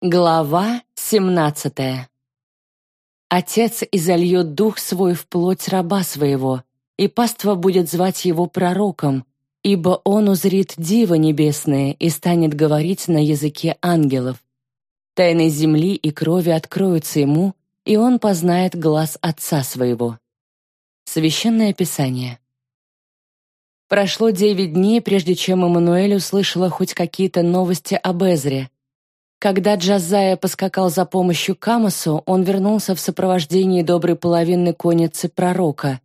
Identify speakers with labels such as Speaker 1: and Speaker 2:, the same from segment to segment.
Speaker 1: Глава 17 Отец изольет дух свой в плоть раба своего, и паства будет звать его пророком, ибо он узрит диво небесное и станет говорить на языке ангелов. Тайны земли и крови откроются ему, и он познает глаз отца своего. Священное Писание. Прошло девять дней, прежде чем Эммануэль услышала хоть какие-то новости об Эзре — когда Джазая поскакал за помощью Камасу, он вернулся в сопровождении доброй половины конницы пророка.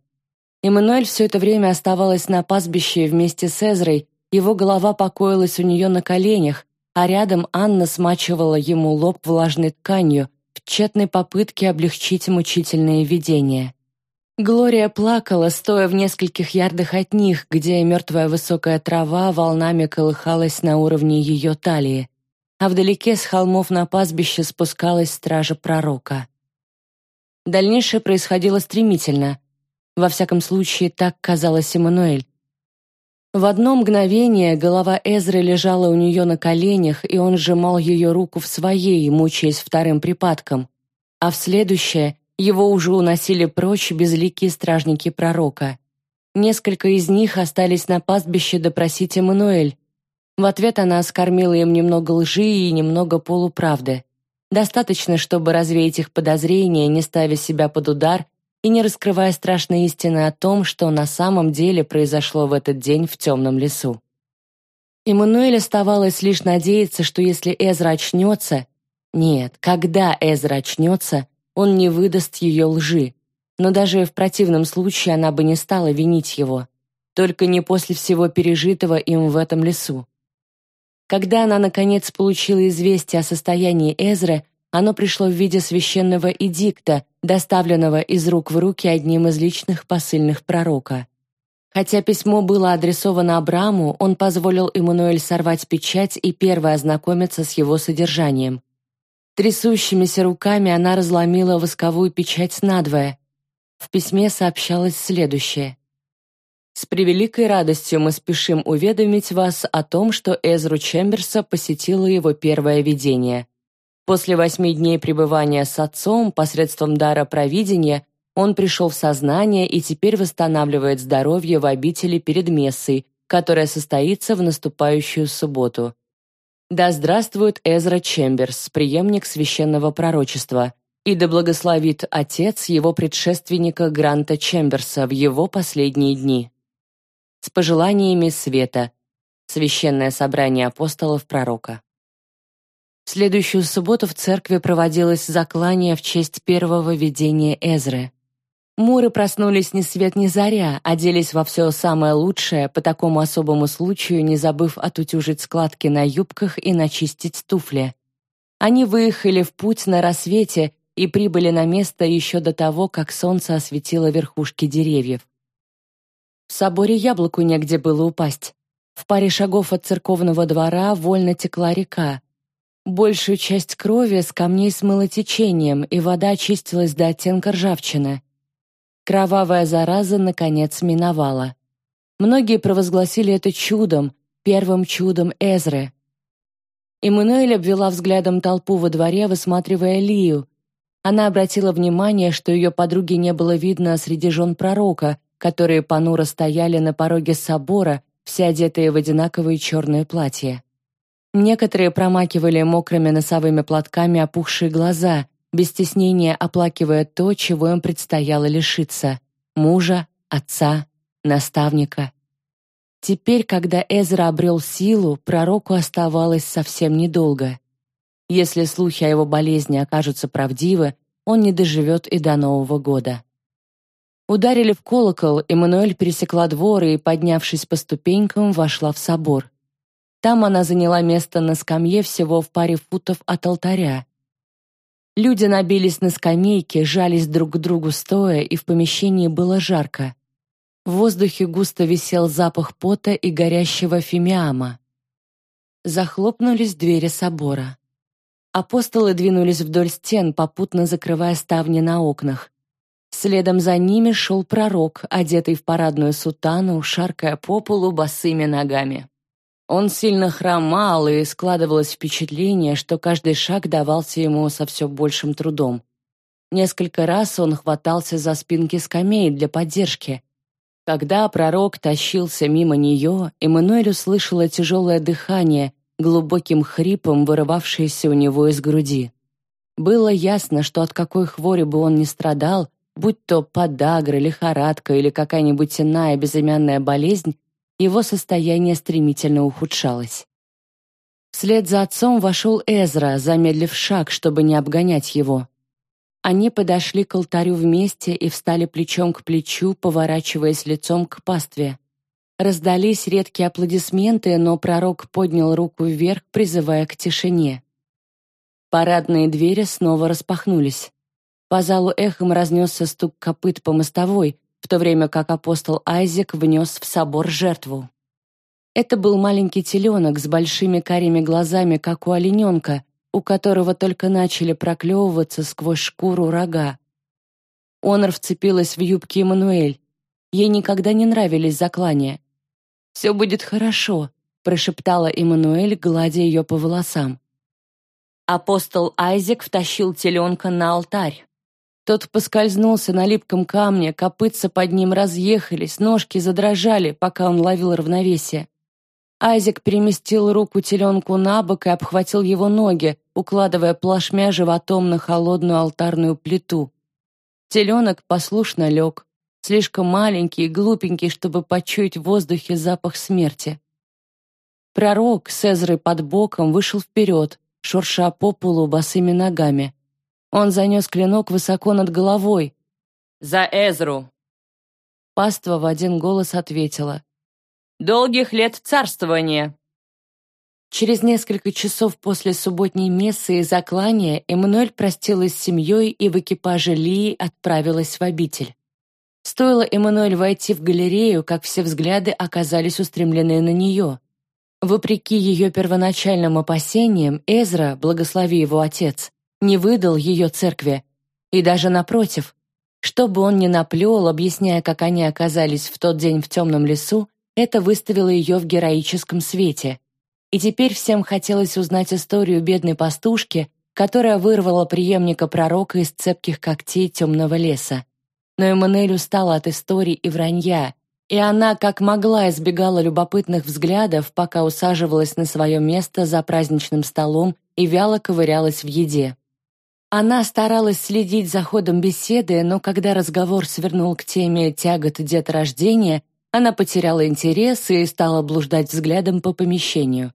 Speaker 1: Эммануэль все это время оставалась на пастбище вместе с Эзрой, его голова покоилась у нее на коленях, а рядом Анна смачивала ему лоб влажной тканью в тщетной попытке облегчить мучительное видение. Глория плакала, стоя в нескольких ярдах от них, где мертвая высокая трава волнами колыхалась на уровне ее талии а вдалеке с холмов на пастбище спускалась стража пророка. Дальнейшее происходило стремительно. Во всяком случае, так казалось Эммануэль. В одно мгновение голова Эзры лежала у нее на коленях, и он сжимал ее руку в своей, мучаясь вторым припадком. А в следующее его уже уносили прочь безликие стражники пророка. Несколько из них остались на пастбище допросить Эммануэль, в ответ она скормила им немного лжи и немного полуправды. Достаточно, чтобы развеять их подозрения, не ставя себя под удар и не раскрывая страшной истины о том, что на самом деле произошло в этот день в темном лесу. Эммануэль оставалось лишь надеяться, что если Эзра очнется... Нет, когда Эзра очнется, он не выдаст ее лжи. Но даже в противном случае она бы не стала винить его. Только не после всего пережитого им в этом лесу. Когда она, наконец, получила известие о состоянии Эзры, оно пришло в виде священного эдикта, доставленного из рук в руки одним из личных посыльных пророка. Хотя письмо было адресовано Абраму, он позволил Эммануэль сорвать печать и первой ознакомиться с его содержанием. Трясущимися руками она разломила восковую печать надвое. В письме сообщалось следующее. С превеликой радостью мы спешим уведомить вас о том, что Эзру Чемберса посетило его первое видение. После восьми дней пребывания с отцом посредством дара провидения он пришел в сознание и теперь восстанавливает здоровье в обители перед мессой, которая состоится в наступающую субботу. Да здравствует Эзра Чемберс, преемник священного пророчества, и да благословит Отец его предшественника Гранта Чемберса в его последние дни с пожеланиями света. Священное собрание апостолов пророка. В следующую субботу в церкви проводилось заклание в честь первого видения Эзры. Муры проснулись ни свет ни заря, оделись во все самое лучшее, по такому особому случаю, не забыв отутюжить складки на юбках и начистить туфли. Они выехали в путь на рассвете и прибыли на место еще до того, как солнце осветило верхушки деревьев. Соборе яблоку негде было упасть. В паре шагов от церковного двора вольно текла река. Большую часть крови с камней смыло течением, и вода очистилась до оттенка ржавчины. Кровавая зараза, наконец, миновала. Многие провозгласили это чудом, первым чудом Эзры. Эммануэль обвела взглядом толпу во дворе, высматривая Лию. Она обратила внимание, что ее подруги не было видно среди жен пророка, которые понуро стояли на пороге собора, все одетые в одинаковые черные платья. Некоторые промакивали мокрыми носовыми платками опухшие глаза, без стеснения оплакивая то, чего им предстояло лишиться — мужа, отца, наставника. Теперь, когда Эзра обрел силу, пророку оставалось совсем недолго. Если слухи о его болезни окажутся правдивы, он не доживет и до Нового года. Ударили в колокол, Эммануэль пересекла двор и, поднявшись по ступенькам, вошла в собор. Там она заняла место на скамье всего в паре футов от алтаря. Люди набились на скамейке, жались друг к другу стоя, и в помещении было жарко. В воздухе густо висел запах пота и горящего фимиама. Захлопнулись двери собора. Апостолы двинулись вдоль стен, попутно закрывая ставни на окнах. Следом за ними шел пророк, одетый в парадную сутану, шаркая по полу босыми ногами. Он сильно хромал, и складывалось впечатление, что каждый шаг давался ему со все большим трудом. Несколько раз он хватался за спинки скамей для поддержки. Когда пророк тащился мимо нее, Эммануэль услышала тяжелое дыхание, глубоким хрипом, вырывавшееся у него из груди. Было ясно, что от какой хвори бы он ни страдал, будь то подагра, лихорадка или какая-нибудь иная безымянная болезнь, его состояние стремительно ухудшалось. Вслед за отцом вошел Эзра, замедлив шаг, чтобы не обгонять его. Они подошли к алтарю вместе и встали плечом к плечу, поворачиваясь лицом к пастве. Раздались редкие аплодисменты, но пророк поднял руку вверх, призывая к тишине. Парадные двери снова распахнулись. По залу эхом разнесся стук копыт по мостовой, в то время как апостол Айзек внес в собор жертву. Это был маленький теленок с большими карими глазами, как у олененка, у которого только начали проклевываться сквозь шкуру рога. Онор вцепилась в юбки Эммануэль. Ей никогда не нравились заклания. «Все будет хорошо», — прошептала Эммануэль, гладя ее по волосам. Апостол Айзек втащил теленка на алтарь. Тот поскользнулся на липком камне, копытца под ним разъехались, ножки задрожали, пока он ловил равновесие. Айзек переместил руку теленку на бок и обхватил его ноги, укладывая плашмя животом на холодную алтарную плиту. Теленок послушно лег, слишком маленький и глупенький, чтобы почуять в воздухе запах смерти. Пророк с Эзрой под боком вышел вперед, шурша по полу босыми ногами. Он занес клинок высоко над головой. «За Эзру!» Паства в один голос ответила. «Долгих лет царствования!» Через несколько часов после субботней мессы и заклания Эммануэль простилась с семьей и в экипаже Лии отправилась в обитель. Стоило Эммануэль войти в галерею, как все взгляды оказались устремлены на нее. Вопреки ее первоначальным опасениям, Эзра, благослови его отец, не выдал ее церкви. И даже напротив, что бы он ни наплел, объясняя, как они оказались в тот день в темном лесу, это выставило ее в героическом свете. И теперь всем хотелось узнать историю бедной пастушки, которая вырвала преемника пророка из цепких когтей темного леса. Но Эммануэль устала от историй и вранья, и она как могла избегала любопытных взглядов, пока усаживалась на свое место за праздничным столом и вяло ковырялась в еде. Она старалась следить за ходом беседы, но когда разговор свернул к теме тягот деторождения, она потеряла интерес и стала блуждать взглядом по помещению.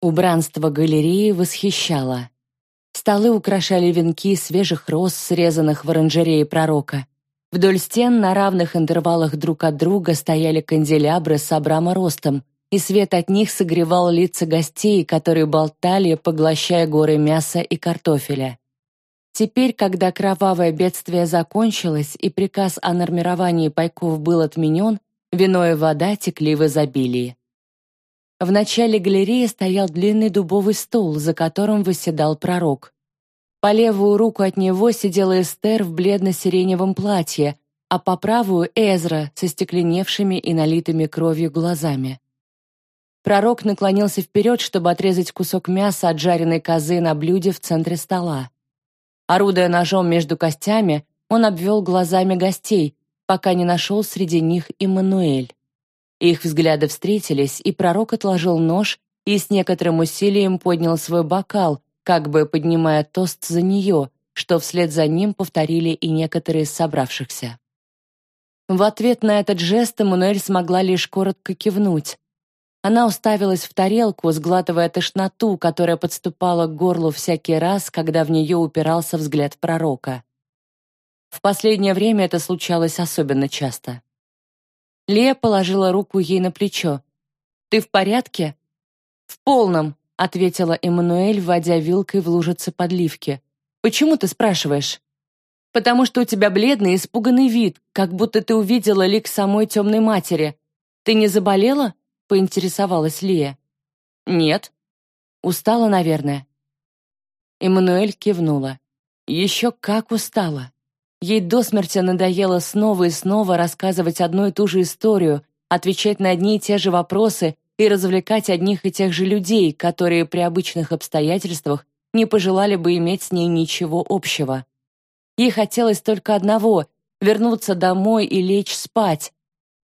Speaker 1: Убранство галереи восхищало. Столы украшали венки свежих роз, срезанных в оранжерее пророка. Вдоль стен на равных интервалах друг от друга стояли канделябры с Абрама ростом, и свет от них согревал лица гостей, которые болтали, поглощая горы мяса и картофеля. Теперь, когда кровавое бедствие закончилось и приказ о нормировании пайков был отменен, вино и вода текли в изобилии. В начале галереи стоял длинный дубовый стул, за которым восседал пророк. По левую руку от него сидела Эстер в бледно-сиреневом платье, а по правую — Эзра со стекленевшими и налитыми кровью глазами. Пророк наклонился вперед, чтобы отрезать кусок мяса от жареной козы на блюде в центре стола. Орудуя ножом между костями, он обвел глазами гостей, пока не нашел среди них Иммануэль. Их взгляды встретились, и пророк отложил нож и с некоторым усилием поднял свой бокал, как бы поднимая тост за нее, что вслед за ним повторили и некоторые из собравшихся. В ответ на этот жест Эммануэль смогла лишь коротко кивнуть. Она уставилась в тарелку, сглатывая тошноту, которая подступала к горлу всякий раз, когда в нее упирался взгляд пророка. В последнее время это случалось особенно часто. Лея положила руку ей на плечо. «Ты в порядке?» «В полном», ответила Эммануэль, вводя вилкой в лужицы подливки. «Почему ты спрашиваешь?» «Потому что у тебя бледный, испуганный вид, как будто ты увидела лик самой темной матери. Ты не заболела?» — поинтересовалась Лия. «Нет». «Устала, наверное». Эммануэль кивнула. Еще как устала. Ей до смерти надоело снова и снова рассказывать одну и ту же историю, отвечать на одни и те же вопросы и развлекать одних и тех же людей, которые при обычных обстоятельствах не пожелали бы иметь с ней ничего общего. Ей хотелось только одного — вернуться домой и лечь спать.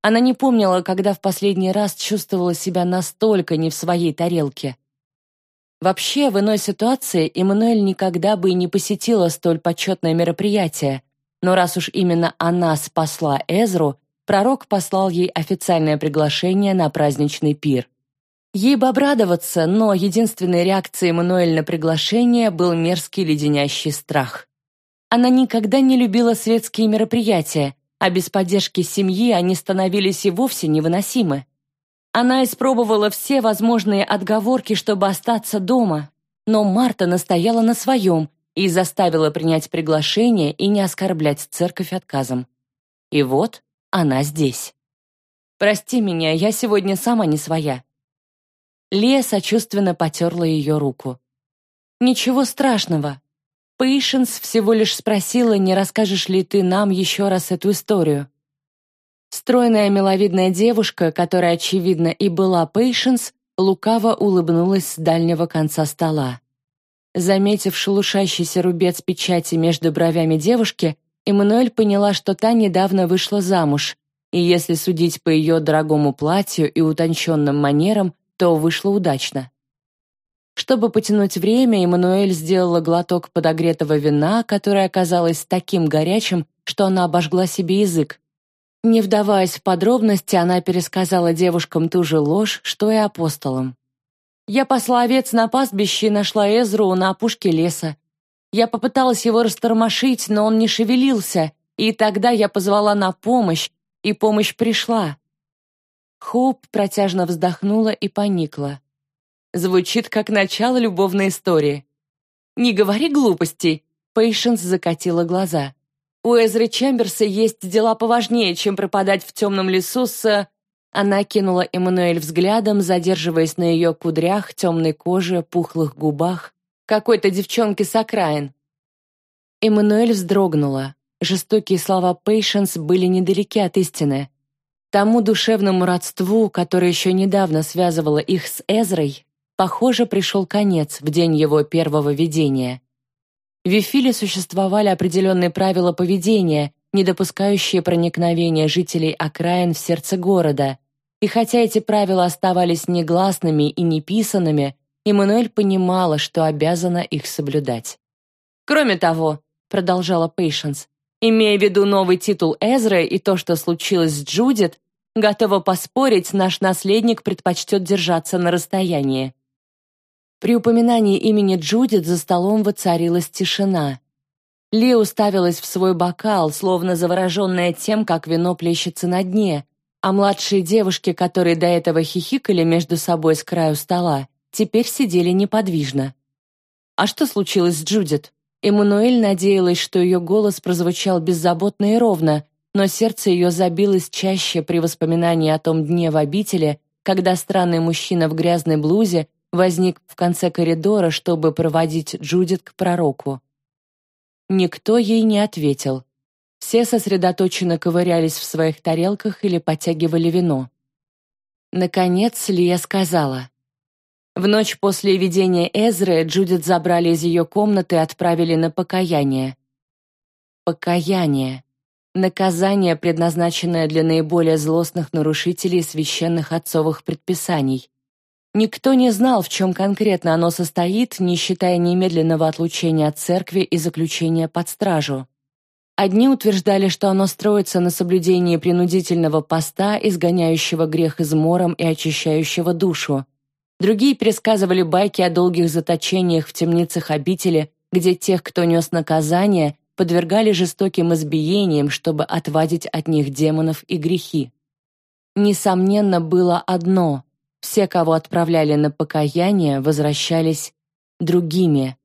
Speaker 1: Она не помнила, когда в последний раз чувствовала себя настолько не в своей тарелке. Вообще, в иной ситуации Эммануэль никогда бы и не посетила столь почетное мероприятие, но раз уж именно она спасла Эзру, пророк послал ей официальное приглашение на праздничный пир. Ей бы обрадоваться, но единственной реакцией Эммануэль на приглашение был мерзкий леденящий страх. Она никогда не любила светские мероприятия, а без поддержки семьи они становились и вовсе невыносимы. Она испробовала все возможные отговорки, чтобы остаться дома, но Марта настояла на своем и заставила принять приглашение и не оскорблять церковь отказом. И вот она здесь. «Прости меня, я сегодня сама не своя». Лия сочувственно потерла ее руку. «Ничего страшного. Пейшенс всего лишь спросила, не расскажешь ли ты нам еще раз эту историю». Стройная миловидная девушка, которая, очевидно, и была Пейшенс, лукаво улыбнулась с дальнего конца стола. Заметив шелушащийся рубец печати между бровями девушки, Эммануэль поняла, что та недавно вышла замуж, и если судить по ее дорогому платью и утонченным манерам, то вышло удачно. Чтобы потянуть время, Эммануэль сделала глоток подогретого вина, которое оказалось таким горячим, что она обожгла себе язык. Не вдаваясь в подробности, она пересказала девушкам ту же ложь, что и апостолам. «Я посла овец на пастбище и нашла Эзру на опушке леса. Я попыталась его растормошить, но он не шевелился, и тогда я позвала на помощь, и помощь пришла. Хоуп протяжно вздохнула и поникла. Звучит как начало любовной истории. «Не говори глупостей», — Пейшенс закатила глаза. «У Эзры Чемберса есть дела поважнее, чем пропадать в темном лесу с...» Она кинула Эммануэль взглядом, задерживаясь на ее кудрях, темной коже, пухлых губах какой-то девчонки с окраин. Эммануэль вздрогнула. Жестокие слова Пейшенс были недалеки от истины. Тому душевному родству, которое еще недавно связывало их с Эзрой, похоже, пришел конец в день его первого видения. В Вифиле существовали определенные правила поведения, не допускающие проникновения жителей окраин в сердце города, и хотя эти правила оставались негласными и неписанными, Эммануэль понимала, что обязана их соблюдать. «Кроме того», — продолжала Пейшенс, «имея в виду новый титул Эзры и то, что случилось с Джудит, готова поспорить, наш наследник предпочтет держаться на расстоянии». При упоминании имени Джудит за столом воцарилась тишина. Ли уставилась в свой бокал, словно завороженная тем, как вино плещется на дне, а младшие девушки, которые до этого хихикали между собой с краю стола, теперь сидели неподвижно. А что случилось с Джудит? Эммануэль надеялась, что ее голос прозвучал беззаботно и ровно, но сердце ее забилось чаще при воспоминании о том дне в обители, когда странный мужчина в грязной блузе возник в конце коридора, чтобы проводить Джудит к пророку. Никто ей не ответил. Все сосредоточенно ковырялись в своих тарелках или подтягивали вино. Наконец Лия сказала. В ночь после видения Эзры Джудит забрали из ее комнаты и отправили на покаяние. Покаяние. Наказание, предназначенное для наиболее злостных нарушителей священных отцовых предписаний. Никто не знал, в чем конкретно оно состоит, не считая немедленного отлучения от церкви и заключения под стражу. Одни утверждали, что оно строится на соблюдении принудительного поста, изгоняющего грех измором и очищающего душу. Другие пересказывали байки о долгих заточениях в темницах обители, где тех, кто нес наказание, подвергали жестоким избиениям, чтобы отвадить от них демонов и грехи. Несомненно, было одно — все, кого отправляли на покаяние, возвращались другими.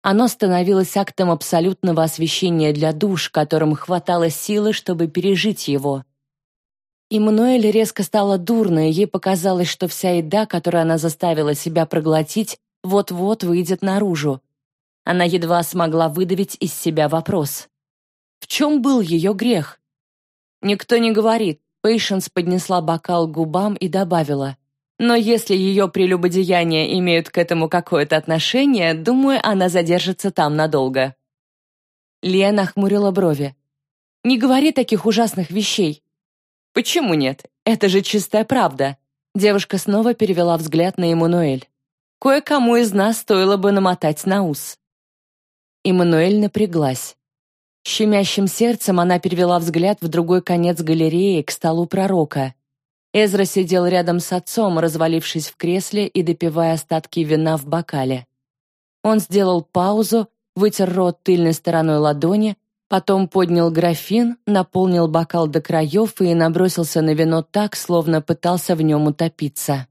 Speaker 1: Оно становилось актом абсолютного освящения для душ, которым хватало силы, чтобы пережить его. Иммануэль резко стало дурно, и ей показалось, что вся еда, которую она заставила себя проглотить, вот-вот выйдет наружу. Она едва смогла выдавить из себя вопрос. В чем был ее грех? Никто не говорит. Пейшенс поднесла бокал к губам и добавила. Но если ее прелюбодеяния имеют к этому какое-то отношение, думаю, она задержится там надолго». Лия нахмурила брови. «Не говори таких ужасных вещей». «Почему нет? Это же чистая правда». Девушка снова перевела взгляд на Эммануэль. «Кое-кому из нас стоило бы намотать на ус». Эммануэль напряглась. Щемящим сердцем она перевела взгляд в другой конец галереи к столу пророка. Эзра сидел рядом с отцом, развалившись в кресле и допивая остатки вина в бокале. Он сделал паузу, вытер рот тыльной стороной ладони, потом поднял графин, наполнил бокал до краев и набросился на вино так, словно пытался в нем утопиться.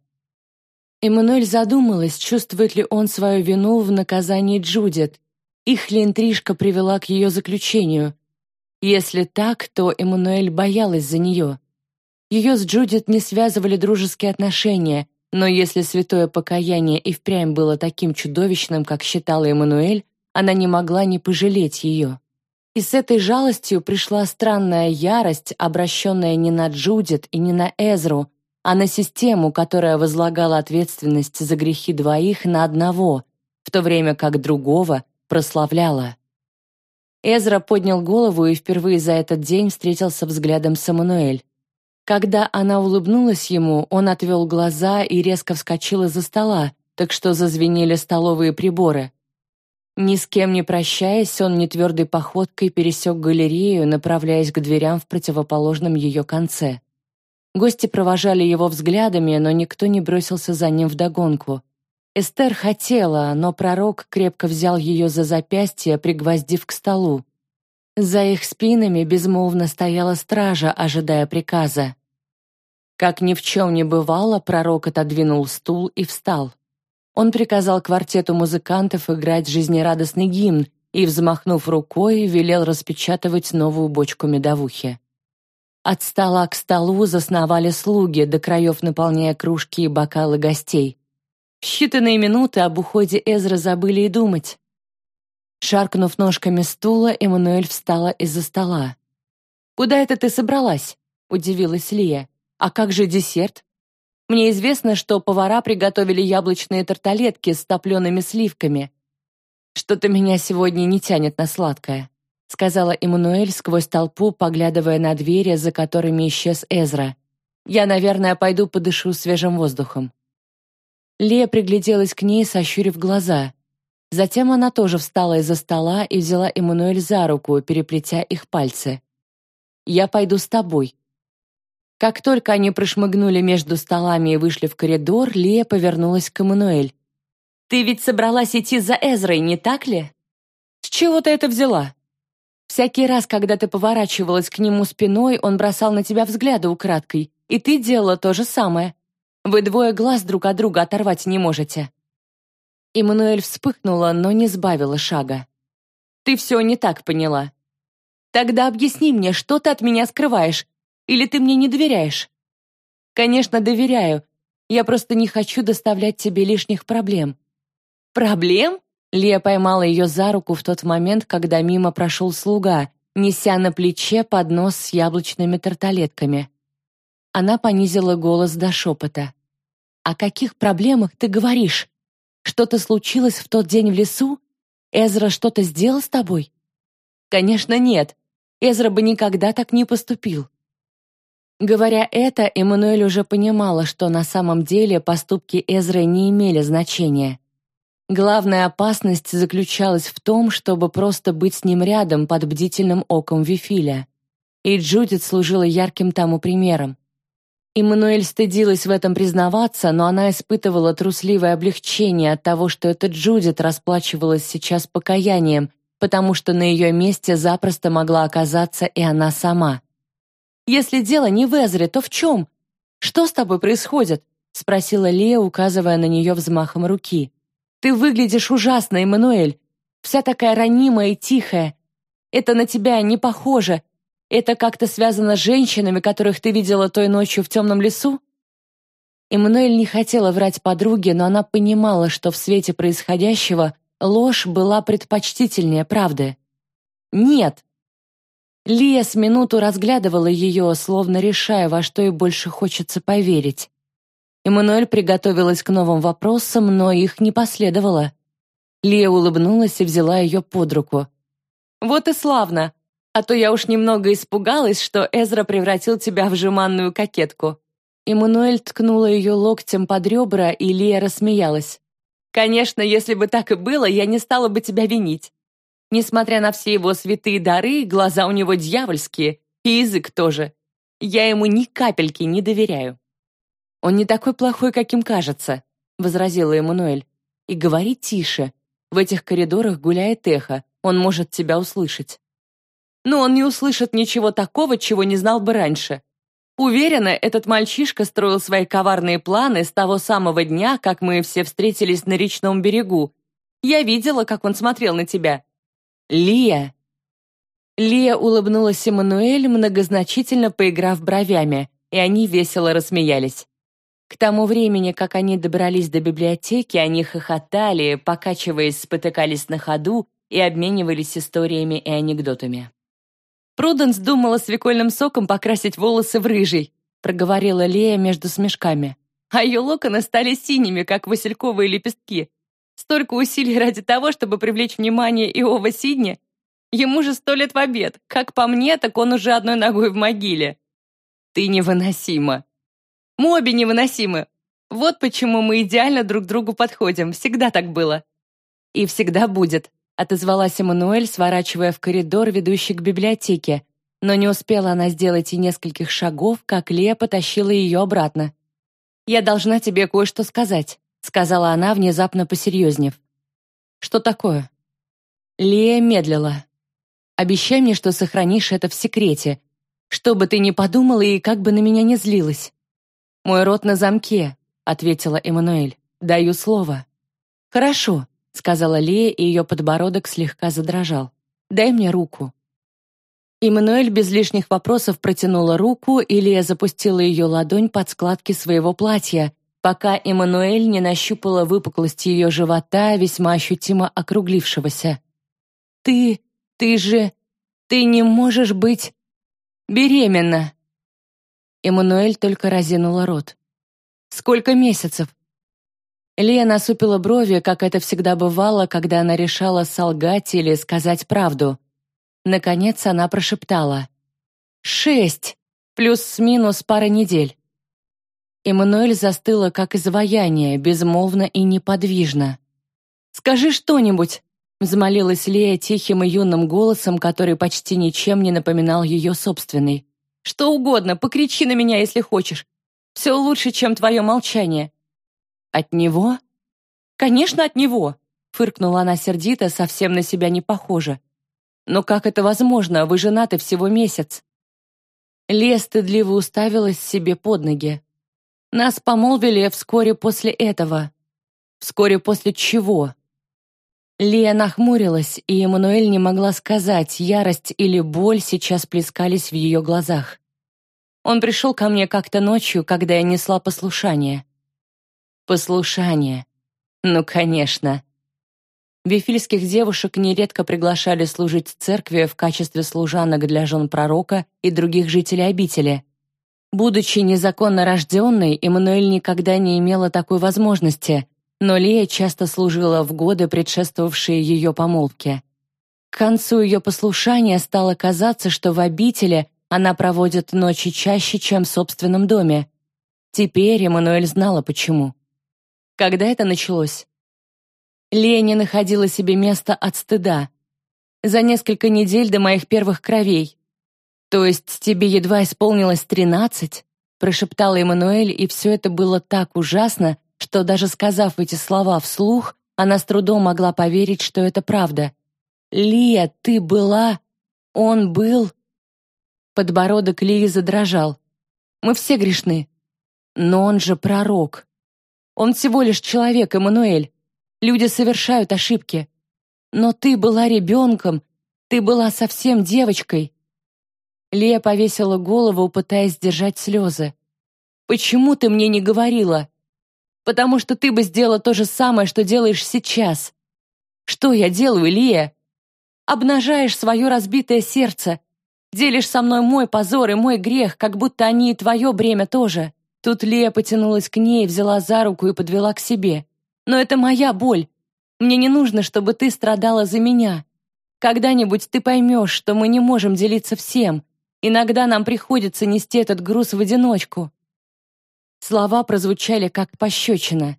Speaker 1: Эммануэль задумалась, чувствует ли он свою вину в наказании Джудит. Их ли интрижка привела к ее заключению? Если так, то Эммануэль боялась за нее. Ее с Джудит не связывали дружеские отношения, но если святое покаяние и впрямь было таким чудовищным, как считала Эммануэль, она не могла не пожалеть ее. И с этой жалостью пришла странная ярость, обращенная не на Джудит и не на Эзру, а на систему, которая возлагала ответственность за грехи двоих на одного, в то время как другого прославляла. Эзра поднял голову и впервые за этот день встретился взглядом с Эммануэль. Когда она улыбнулась ему, он отвел глаза и резко вскочил из-за стола, так что зазвенели столовые приборы. Ни с кем не прощаясь, он нетвердой походкой пересек галерею, направляясь к дверям в противоположном ее конце. Гости провожали его взглядами, но никто не бросился за ним вдогонку. Эстер хотела, но пророк крепко взял ее за запястье, пригвоздив к столу. За их спинами безмолвно стояла стража, ожидая приказа. Как ни в чем не бывало, пророк отодвинул стул и встал. Он приказал квартету музыкантов играть жизнерадостный гимн и, взмахнув рукой, велел распечатывать новую бочку медовухи. От стола к столу засновали слуги, до краев наполняя кружки и бокалы гостей. В считанные минуты об уходе Эзра забыли и думать. Шаркнув ножками стула, Эммануэль встала из-за стола. «Куда это ты собралась?» — удивилась Лия. «А как же десерт?» Мне известно, что повара приготовили яблочные тарталетки с топлеными сливками. Что-то меня сегодня не тянет на сладкое, сказала Эммануэль сквозь толпу, поглядывая на двери, за которыми исчез Эзра. Я, наверное, пойду подышу свежим воздухом. Лея пригляделась к ней, сощурив глаза. Затем она тоже встала из-за стола и взяла Эммануэль за руку, переплетя их пальцы. «Я пойду с тобой», как только они прошмыгнули между столами и вышли в коридор, Лия повернулась к Эммануэль. «Ты ведь собралась идти за Эзрой, не так ли?» «С чего ты это взяла?» «Всякий раз, когда ты поворачивалась к нему спиной, он бросал на тебя взгляды украдкой, и ты делала то же самое. Вы двое глаз друг от друга оторвать не можете». Эммануэль вспыхнула, но не сбавила шага. «Ты все не так поняла. Тогда объясни мне, что ты от меня скрываешь, или ты мне не доверяешь?» «Конечно, доверяю. Я просто не хочу доставлять тебе лишних проблем». «Проблем?» Лия поймала ее за руку в тот момент, когда мимо прошел слуга, неся на плече поднос с яблочными тарталетками. Она понизила голос до шепота. «О каких проблемах ты говоришь? Что-то случилось в тот день в лесу? Эзра что-то сделал с тобой?» «Конечно, нет. Эзра бы никогда так не поступил. Говоря это, Эммануэль уже понимала, что на самом деле поступки Эзры не имели значения. Главная опасность заключалась в том, чтобы просто быть с ним рядом под бдительным оком Вифиля. И Джудит служила ярким тому примером. Эммануэль стыдилась в этом признаваться, но она испытывала трусливое облегчение от того, что эта Джудит расплачивалась сейчас покаянием, потому что на ее месте запросто могла оказаться и она сама. Если дело не в Эзре, то в чем? Что с тобой происходит?» — спросила Лея, указывая на нее взмахом руки. «Ты выглядишь ужасно, Эммануэль. Вся такая ранимая и тихая. Это на тебя не похоже. Это как-то связано с женщинами, которых ты видела той ночью в темном лесу?» Эммануэль не хотела врать подруге, но она понимала, что в свете происходящего ложь была предпочтительнее правды. «Нет», Лия с минуту разглядывала ее, словно решая, во что ей больше хочется поверить. Эммануэль приготовилась к новым вопросам, но их не последовало. Лия улыбнулась и взяла ее под руку. «Вот и славно! А то я уж немного испугалась, что Эзра превратил тебя в жеманную кокетку». Эммануэль ткнула ее локтем под ребра, и Лия рассмеялась. «Конечно, если бы так и было, я не стала бы тебя винить. Несмотря на все его святые дары, глаза у него дьявольские, и язык тоже. Я ему ни капельки не доверяю». «Он не такой плохой, каким кажется», — возразила Эммануэль. «И говори тише. В этих коридорах гуляет эхо, он может тебя услышать». «Но он не услышит ничего такого, чего не знал бы раньше. Уверена, этот мальчишка строил свои коварные планы с того самого дня, как мы все встретились на речном берегу. Я видела, как он смотрел на тебя». «Лия!» Лия улыбнулась Эммануэль, многозначительно поиграв бровями, и они весело рассмеялись. К тому времени, как они добрались до библиотеки, они хохотали, покачиваясь, спотыкались на ходу и обменивались историями и анекдотами. «Пруденс думала свекольным соком покрасить волосы в рыжий», проговорила Лея между смешками. «А ее локоны стали синими, как васильковые лепестки. Столько усилий ради того, чтобы привлечь внимание Иова Сидни. Ему же сто лет в обед. Как по мне, так он уже одной ногой в могиле». «Ты невыносима», мы обе невыносимы. Вот почему мы идеально друг другу подходим. Всегда так было. И всегда будет, отозвалась Эммануэль, сворачивая в коридор, ведущий к библиотеке. Но не успела она сделать и нескольких шагов, как Лея потащила ее обратно. «Я должна тебе кое-что сказать», — сказала она, внезапно посерьезнев. «Что такое?» Лея медлила. «Обещай мне, что сохранишь это в секрете, что бы ты ни подумала и как бы на меня не злилась». «Мой рот на замке», — ответила Эммануэль. «Даю слово». «Хорошо», — сказала Лея, и ее подбородок слегка задрожал. «Дай мне руку». Эммануэль без лишних вопросов протянула руку, и Лея запустила ее ладонь под складки своего платья, пока Эммануэль не нащупала выпуклость ее живота, весьма ощутимо округлившегося. «Ты... ты же... ты не можешь быть... беременна!» Эммануэль только разинула рот. «Сколько месяцев?» Лия насупила брови, как это всегда бывало, когда она решала солгать или сказать правду. Наконец она прошептала. «Шесть! Плюс-минус пара недель». Эммануэль застыла, как изваяние, безмолвно и неподвижно. «Скажи что-нибудь!» — взмолилась Лея тихим и юным голосом, который почти ничем не напоминал ее собственный. Что угодно, покричи на меня, если хочешь. Все лучше, чем твое молчание». «От него?» «Конечно, от него», — фыркнула она сердито, совсем на себя не похожа. «Но как это возможно? Вы женаты всего месяц». Лея стыдливо уставилась себе под ноги. «Нас помолвили вскоре после этого». «Вскоре после чего?» Лия нахмурилась, и Эммануэль не могла сказать, ярость или боль сейчас плескались в ее глазах. Он пришел ко мне как-то ночью, когда я несла послушание. Послушание. Ну, конечно. Вифильских девушек нередко приглашали служить в церкви в качестве служанок для жен пророка и других жителей обители. Будучи незаконно рожденной, Эммануэль никогда не имела такой возможности, но Лия часто служила в годы, предшествовавшие ее помолвке. К концу ее послушания стало казаться, что в обители она проводит ночи чаще, чем в собственном доме. Теперь Эммануэль знала, почему. Когда это началось? Лия не находила себе места от стыда. За несколько недель до моих первых кровей. То есть тебе едва исполнилось тринадцать? Прошептала Эммануэль, и все это было так ужасно, что даже сказав эти слова вслух, она с трудом могла поверить, что это правда. «Лия, ты была... Он был...» Подбородок Лии задрожал. «Мы все грешны. Но он же пророк. Он всего лишь человек, Эммануэль. Люди совершают ошибки. Но ты была ребенком, ты была совсем девочкой». Лия повесила голову, пытаясь сдержать слезы. «Почему ты мне не говорила?» потому что ты бы сделала то же самое, что делаешь сейчас. Что я делаю, Лия? Обнажаешь свое разбитое сердце, делишь со мной мой позор и мой грех, как будто они и твое бремя тоже. Тут Лия потянулась к ней, взяла за руку и подвела к себе. «Но это моя боль. Мне не нужно, чтобы ты страдала за меня. Когда-нибудь ты поймешь, что мы не можем делиться всем. Иногда нам приходится нести этот груз в одиночку». Слова прозвучали как пощечина.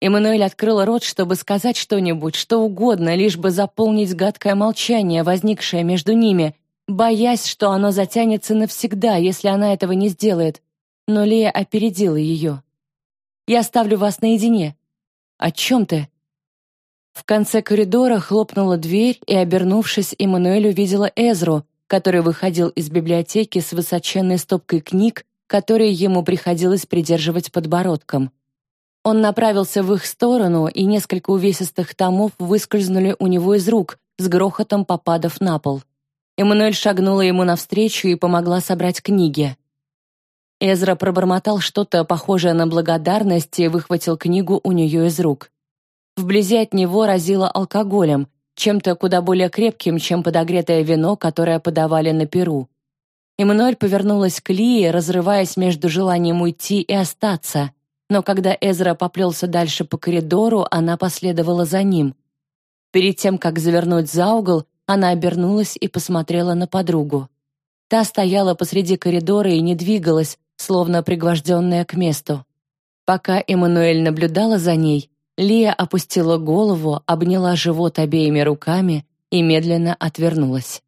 Speaker 1: Эммануэль открыл рот, чтобы сказать что-нибудь, что угодно, лишь бы заполнить гадкое молчание, возникшее между ними, боясь, что оно затянется навсегда, если она этого не сделает. Но Лея опередила ее. «Я оставлю вас наедине». «О чем ты?» В конце коридора хлопнула дверь, и, обернувшись, Эммануэль увидела Эзру, который выходил из библиотеки с высоченной стопкой книг, которые ему приходилось придерживать подбородком. Он направился в их сторону, и несколько увесистых томов выскользнули у него из рук, с грохотом попадав на пол. Эммануэль шагнула ему навстречу и помогла собрать книги. Эзра пробормотал что-то похожее на благодарность и выхватил книгу у нее из рук. Вблизи от него разило алкоголем, чем-то куда более крепким, чем подогретое вино, которое подавали на Перу. Эммануэль повернулась к Лии, разрываясь между желанием уйти и остаться но когда Эзра поплелся дальше по коридору, она последовала за ним. Перед тем, как завернуть за угол, она обернулась и посмотрела на подругу. Та стояла посреди коридора и не двигалась, словно пригвожденная к месту. Пока Эммануэль наблюдала за ней, Лия опустила голову, обняла живот обеими руками и медленно отвернулась.